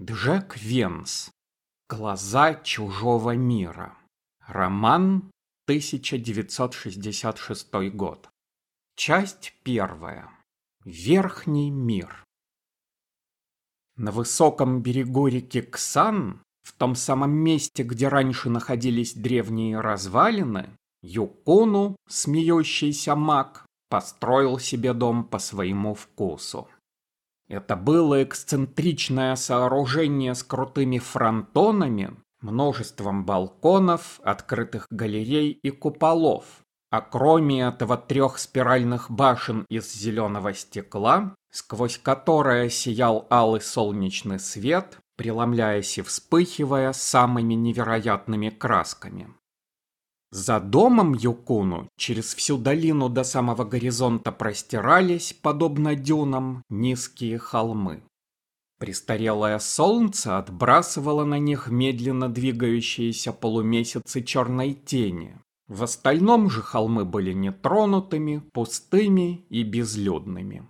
Джек Венс. Глаза чужого мира. Роман 1966 год. Часть первая. Верхний мир. На высоком берегу реки Ксан, в том самом месте, где раньше находились древние развалины, Юкуну, смеющийся маг, построил себе дом по своему вкусу. Это было эксцентричное сооружение с крутыми фронтонами, множеством балконов, открытых галерей и куполов. А кроме этого трех спиральных башен из зеленого стекла, сквозь которое сиял алый солнечный свет, преломляясь и вспыхивая самыми невероятными красками. За домом Юкуну через всю долину до самого горизонта простирались, подобно дюнам, низкие холмы. Престарелое солнце отбрасывало на них медленно двигающиеся полумесяцы черной тени. В остальном же холмы были нетронутыми, пустыми и безлюдными.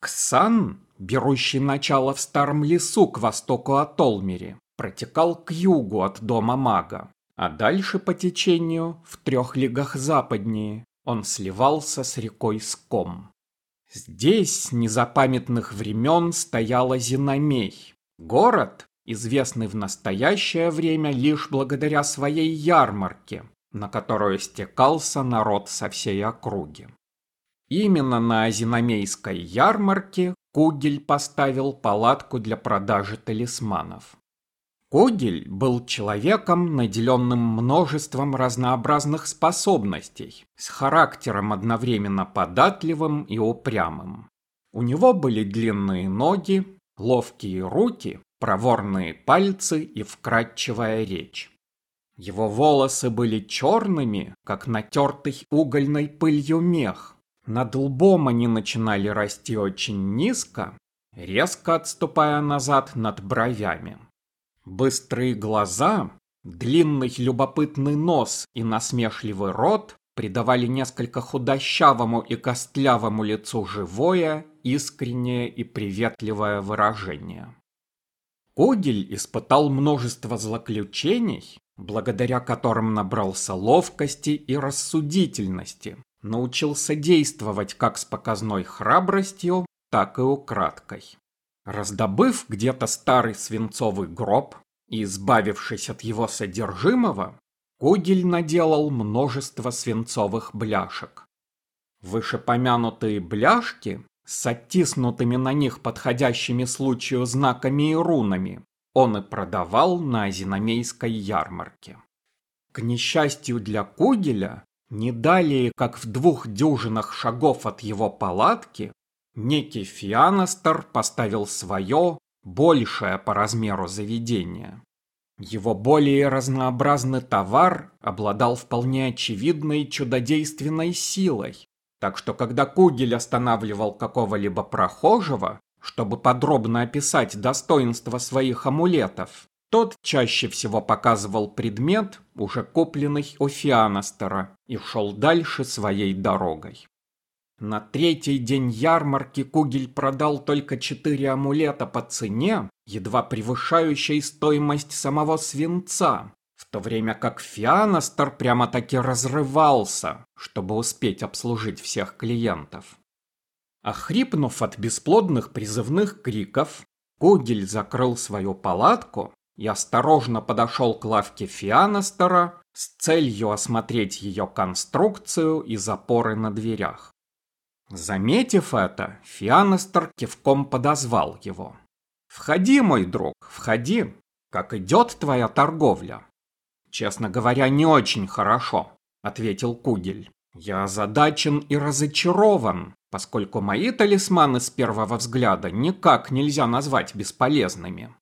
Ксан, берущий начало в старом лесу к востоку от Олмери, протекал к югу от дома мага, а дальше по течению, в трех лигах западнее, он сливался с рекой Ском. Здесь с незапамятных времен стояла Зиномей, город, известный в настоящее время лишь благодаря своей ярмарке, на которую стекался народ со всей округи. Именно на Азиномейской ярмарке Кугель поставил палатку для продажи талисманов. Когель был человеком, наделенным множеством разнообразных способностей, с характером одновременно податливым и упрямым. У него были длинные ноги, ловкие руки, проворные пальцы и вкрадчивая речь. Его волосы были черными, как натертый угольной пылью мех. Над лбом они начинали расти очень низко, резко отступая назад над бровями. Быстрые глаза, длинный любопытный нос и насмешливый рот придавали несколько худощавому и костлявому лицу живое, искреннее и приветливое выражение. Когель испытал множество злоключений, благодаря которым набрался ловкости и рассудительности, научился действовать как с показной храбростью, так и украдкой. Раздобыв где-то старый свинцовый гроб и избавившись от его содержимого, Кугель наделал множество свинцовых бляшек. Вышепомянутые бляшки с оттиснутыми на них подходящими случаю знаками и рунами он и продавал на Азиномейской ярмарке. К несчастью для Кугеля, не далее, как в двух дюжинах шагов от его палатки, Некий Фианастер поставил свое, большее по размеру заведение. Его более разнообразный товар обладал вполне очевидной чудодейственной силой, так что когда Кугель останавливал какого-либо прохожего, чтобы подробно описать достоинства своих амулетов, тот чаще всего показывал предмет, уже купленный у Фианастера, и шел дальше своей дорогой. На третий день ярмарки Кугель продал только четыре амулета по цене, едва превышающей стоимость самого свинца, в то время как Фианастер прямо-таки разрывался, чтобы успеть обслужить всех клиентов. Охрипнув от бесплодных призывных криков, Кугель закрыл свою палатку и осторожно подошел к лавке Фианастера с целью осмотреть ее конструкцию и запоры на дверях. Заметив это, Фианестер кивком подозвал его. «Входи, мой друг, входи. Как идет твоя торговля?» «Честно говоря, не очень хорошо», — ответил Кугель. «Я озадачен и разочарован, поскольку мои талисманы с первого взгляда никак нельзя назвать бесполезными».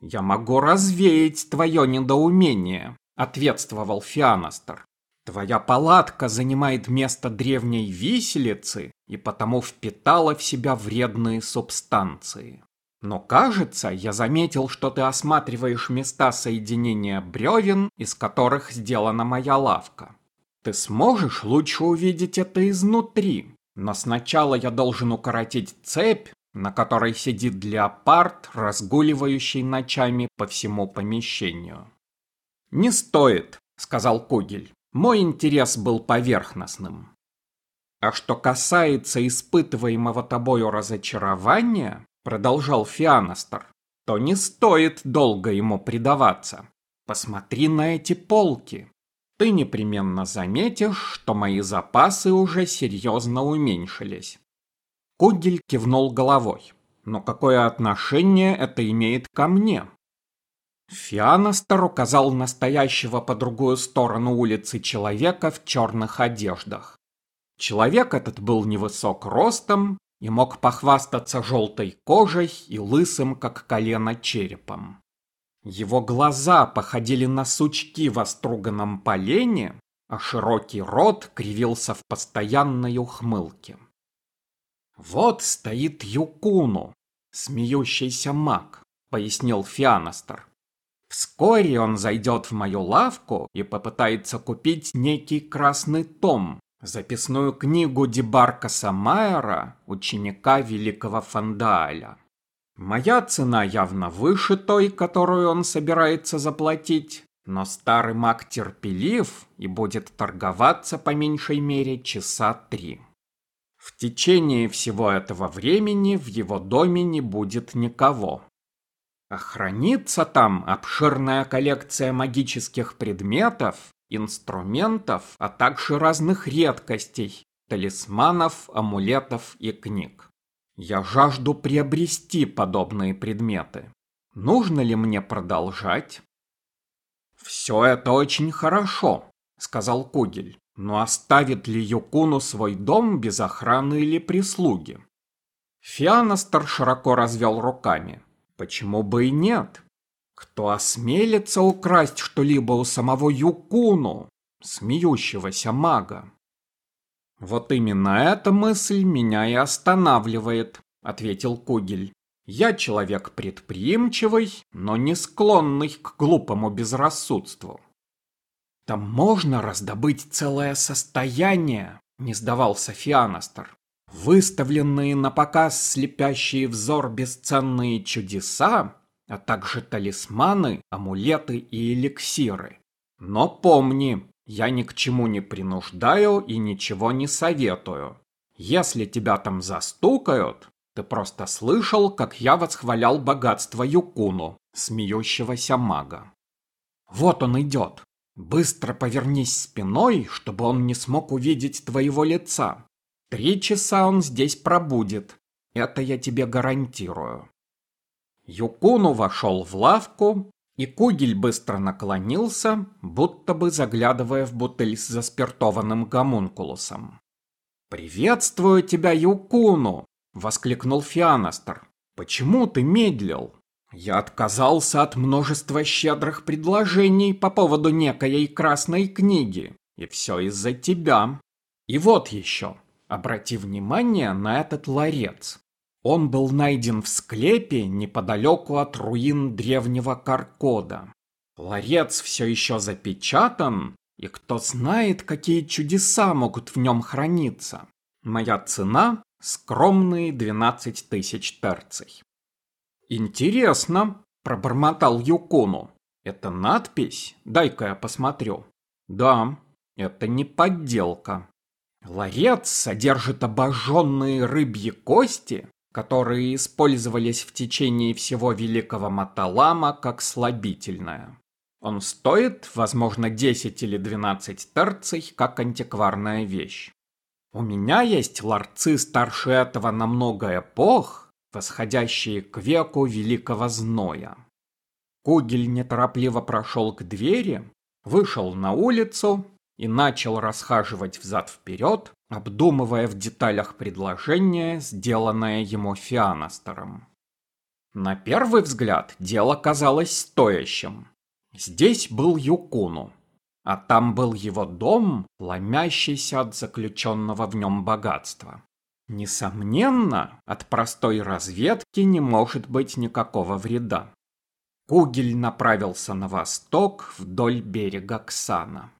«Я могу развеять твое недоумение», — ответствовал Фианастер. Твоя палатка занимает место древней виселицы и потому впитала в себя вредные субстанции. Но кажется, я заметил, что ты осматриваешь места соединения бревен, из которых сделана моя лавка. Ты сможешь лучше увидеть это изнутри, но сначала я должен укоротить цепь, на которой сидит леопард, разгуливающий ночами по всему помещению. «Не стоит», — сказал Кугель. «Мой интерес был поверхностным». «А что касается испытываемого тобою разочарования», — продолжал Фианастер, то не стоит долго ему предаваться. Посмотри на эти полки. Ты непременно заметишь, что мои запасы уже серьезно уменьшились. Кугель кивнул головой. Но какое отношение это имеет ко мне? Фианастер указал настоящего по другую сторону улицы человека в черных одеждах. Человек этот был невысок ростом и мог похвастаться желтой кожей и лысым, как колено, черепом. Его глаза походили на сучки в оструганном полене, а широкий рот кривился в постоянной ухмылке. «Вот стоит Юкуну, смеющийся маг», — пояснил Фианастер. «Вскоре он зайдет в мою лавку и попытается купить некий красный том, записную книгу Дебаркаса Майера, ученика великого Фандааля. Моя цена явно выше той, которую он собирается заплатить, но старый маг терпелив и будет торговаться по меньшей мере часа три. В течение всего этого времени в его доме не будет никого. А хранится там обширная коллекция магических предметов, инструментов, а также разных редкостей, талисманов, амулетов и книг. Я жажду приобрести подобные предметы. Нужно ли мне продолжать? Все это очень хорошо, сказал Кугель. Но оставит ли Юкуну свой дом без охраны или прислуги? Фианастер широко развел руками. Почему бы и нет? Кто осмелится украсть что-либо у самого Юкуну, смеющегося мага? Вот именно эта мысль меня и останавливает, ответил Кугель. Я человек предприимчивый, но не склонный к глупому безрассудству. Там можно раздобыть целое состояние, не сдавался Фианастер. Выставленные на показ слепящие взор бесценные чудеса а также талисманы, амулеты и эликсиры. Но помни, я ни к чему не принуждаю и ничего не советую. Если тебя там застукают, ты просто слышал, как я восхвалял богатство Юкуну, смеющегося мага. Вот он идет. Быстро повернись спиной, чтобы он не смог увидеть твоего лица. Три часа он здесь пробудет. Это я тебе гарантирую. Юкуну вошел в лавку, и Кугель быстро наклонился, будто бы заглядывая в бутыль с заспиртованным гомункулусом. «Приветствую тебя, Юкуну!» — воскликнул Фианастер. «Почему ты медлил? Я отказался от множества щедрых предложений по поводу некоей красной книги, и все из-за тебя. И вот еще, обрати внимание на этот ларец. Он был найден в склепе неподалеку от руин древнего Каркода. Ларец все еще запечатан, и кто знает, какие чудеса могут в нем храниться. Моя цена – скромные 12 тысяч терций. «Интересно», – пробормотал Юкуну. «Это надпись? Дай-ка я посмотрю». «Да, это не подделка. Ларец содержит обожженные рыбьи кости, которые использовались в течение всего Великого Маталама как слабительное. Он стоит, возможно, 10 или 12 терций, как антикварная вещь. У меня есть ларцы старше этого на много эпох, восходящие к веку Великого Зноя. Кугель неторопливо прошел к двери, вышел на улицу и начал расхаживать взад-вперед, обдумывая в деталях предложение, сделанное ему Фианастером. На первый взгляд дело казалось стоящим. Здесь был Юкуну, а там был его дом, ломящийся от заключенного в нем богатства. Несомненно, от простой разведки не может быть никакого вреда. Кугель направился на восток вдоль берега Ксана.